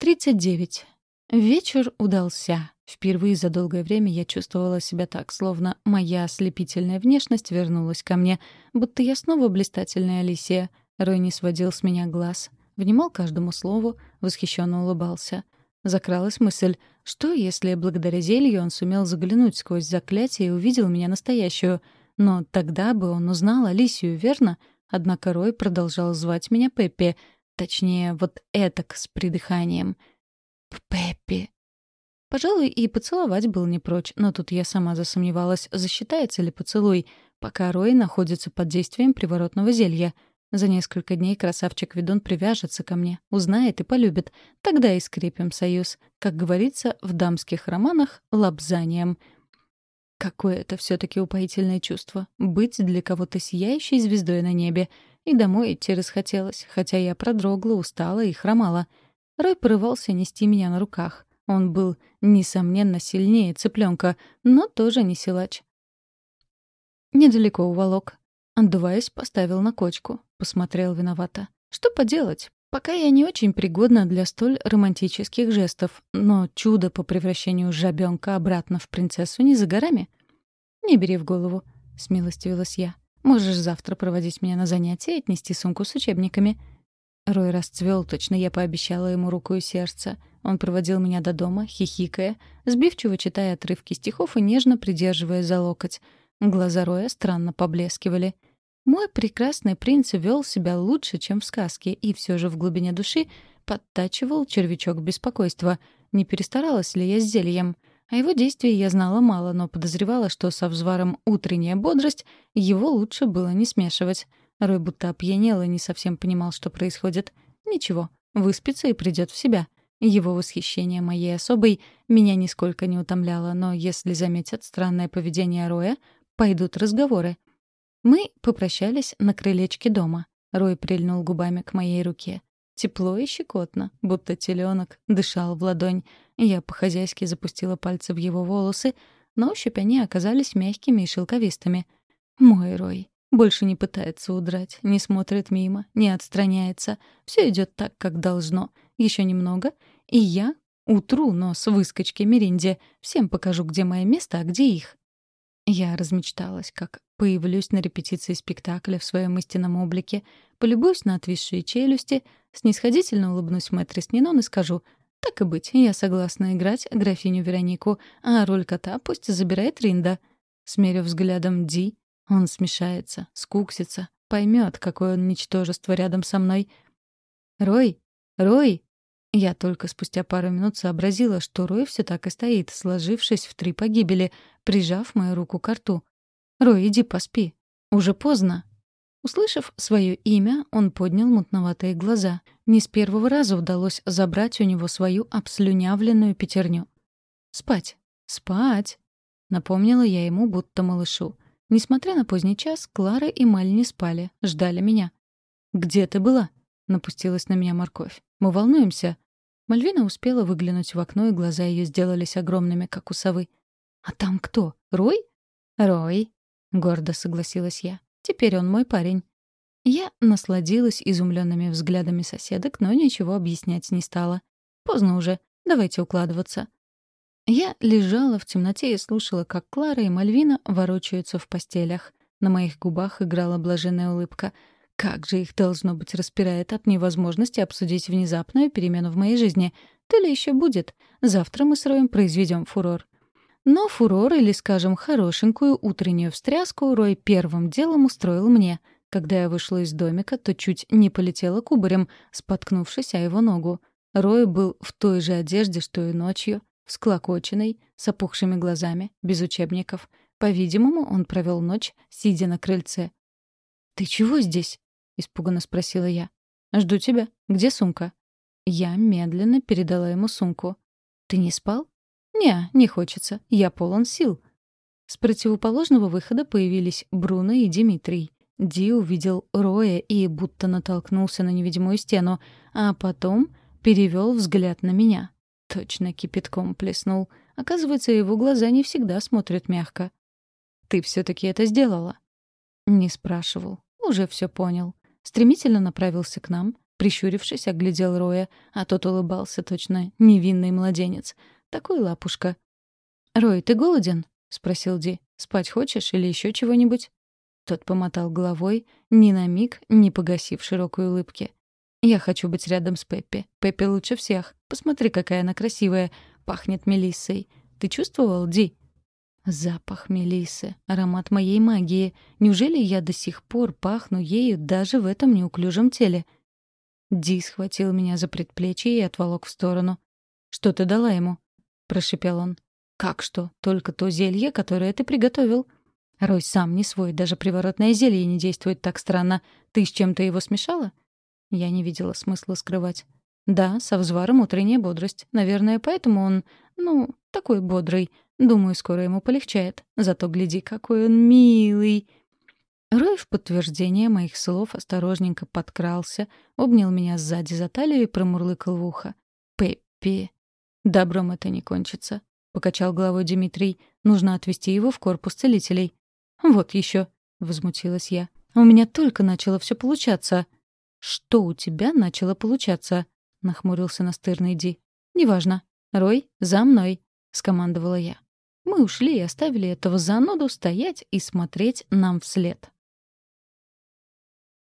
39. Вечер удался. Впервые за долгое время я чувствовала себя так, словно моя ослепительная внешность вернулась ко мне, будто я снова блистательная Алисия. Рой не сводил с меня глаз, внимал каждому слову, восхищенно улыбался. Закралась мысль, что если благодаря зелью он сумел заглянуть сквозь заклятие и увидел меня настоящую? Но тогда бы он узнал Алисию, верно? Однако Рой продолжал звать меня Пеппи, точнее, вот этак, с придыханием. «Пеппи», Пожалуй, и поцеловать был не прочь, но тут я сама засомневалась, засчитается ли поцелуй, пока Рой находится под действием приворотного зелья. За несколько дней красавчик-ведун привяжется ко мне, узнает и полюбит. Тогда и скрепим союз. Как говорится в дамских романах, лапзанием. Какое это все таки упоительное чувство — быть для кого-то сияющей звездой на небе. И домой идти расхотелось, хотя я продрогла, устала и хромала. Рой порывался нести меня на руках. Он был, несомненно, сильнее цыпленка, но тоже не силач. Недалеко уволок. Отдуваясь, поставил на кочку. Посмотрел виновато. Что поделать? Пока я не очень пригодна для столь романтических жестов, но чудо по превращению жабенка обратно в принцессу не за горами. «Не бери в голову», — смилостивилась я. «Можешь завтра проводить меня на занятия и отнести сумку с учебниками». Рой расцвел, точно я пообещала ему руку и сердце — он проводил меня до дома, хихикая, сбивчиво читая отрывки стихов и нежно придерживая за локоть. Глаза Роя странно поблескивали. Мой прекрасный принц вел себя лучше, чем в сказке, и все же в глубине души подтачивал червячок беспокойства. Не перестаралась ли я с зельем? О его действии я знала мало, но подозревала, что со взваром «утренняя бодрость» его лучше было не смешивать. Рой будто опьянел и не совсем понимал, что происходит. Ничего, выспится и придет в себя. Его восхищение моей особой меня нисколько не утомляло, но если заметят странное поведение Роя, пойдут разговоры. Мы попрощались на крылечке дома. Рой прильнул губами к моей руке. Тепло и щекотно, будто теленок, дышал в ладонь. Я по-хозяйски запустила пальцы в его волосы, но ощупь они оказались мягкими и шелковистыми. Мой Рой. Больше не пытается удрать, не смотрит мимо, не отстраняется. Все идет так, как должно. Еще немного, и я утру нос выскочки Меринде. Всем покажу, где мое место, а где их. Я размечталась, как появлюсь на репетиции спектакля в своем истинном облике, полюбуюсь на отвисшие челюсти, снисходительно улыбнусь мэтрис Нинон и скажу «Так и быть, я согласна играть графиню Веронику, а роль кота пусть забирает Ринда». Смерив взглядом Ди, он смешается, скуксится, поймет, какое он ничтожество рядом со мной. «Рой! Рой!» Я только спустя пару минут сообразила, что Рой все так и стоит, сложившись в три погибели, прижав мою руку к рту. «Рой, иди поспи. Уже поздно». Услышав свое имя, он поднял мутноватые глаза. Не с первого раза удалось забрать у него свою обслюнявленную пятерню. «Спать! Спать!» — напомнила я ему, будто малышу. Несмотря на поздний час, Клара и Маль не спали, ждали меня. «Где ты была?» — напустилась на меня морковь. Мы волнуемся». Мальвина успела выглянуть в окно, и глаза ее сделались огромными, как у совы. «А там кто? Рой?» «Рой», — гордо согласилась я. «Теперь он мой парень». Я насладилась изумленными взглядами соседок, но ничего объяснять не стала. «Поздно уже. Давайте укладываться». Я лежала в темноте и слушала, как Клара и Мальвина ворочаются в постелях. На моих губах играла блаженная улыбка — как же их, должно быть, распирает от невозможности обсудить внезапную перемену в моей жизни. То ли еще будет. Завтра мы с Роем произведем фурор. Но фурор или, скажем, хорошенькую утреннюю встряску Рой первым делом устроил мне. Когда я вышла из домика, то чуть не полетела кубарем, споткнувшись о его ногу. Рой был в той же одежде, что и ночью, всклокоченный, с опухшими глазами, без учебников. По-видимому, он провел ночь, сидя на крыльце. «Ты чего здесь?» испуганно спросила я. «Жду тебя. Где сумка?» Я медленно передала ему сумку. «Ты не спал?» «Не, не хочется. Я полон сил». С противоположного выхода появились Бруно и Дмитрий. Ди увидел Роя и будто натолкнулся на невидимую стену, а потом перевел взгляд на меня. Точно кипятком плеснул. Оказывается, его глаза не всегда смотрят мягко. «Ты все таки это сделала?» Не спрашивал. Уже все понял стремительно направился к нам, Прищурившись, оглядел Роя, а тот улыбался точно невинный младенец. Такой лапушка. «Рой, ты голоден?» — спросил Ди. «Спать хочешь или еще чего-нибудь?» Тот помотал головой, ни на миг не погасив широкой улыбки. «Я хочу быть рядом с Пеппи. Пеппи лучше всех. Посмотри, какая она красивая. Пахнет мелиссой. Ты чувствовал, Ди?» Запах мелисы, аромат моей магии. Неужели я до сих пор пахну ею даже в этом неуклюжем теле? Ди схватил меня за предплечье и отволок в сторону. «Что ты дала ему?» — прошепел он. «Как что? Только то зелье, которое ты приготовил». Рой сам не свой, даже приворотное зелье не действует так странно. Ты с чем-то его смешала? Я не видела смысла скрывать. Да, со взваром утренняя бодрость. Наверное, поэтому он, ну, такой бодрый. Думаю, скоро ему полегчает. Зато гляди, какой он милый. Рой в подтверждение моих слов осторожненько подкрался, обнял меня сзади за талию и промурлыкал в ухо. «Пеппи». «Добром это не кончится», — покачал головой Дмитрий. «Нужно отвезти его в корпус целителей». «Вот еще», — возмутилась я. «У меня только начало все получаться». «Что у тебя начало получаться?» — нахмурился настырный Ди. «Неважно. Рой, за мной», — скомандовала я. Мы ушли и оставили этого зануду стоять и смотреть нам вслед.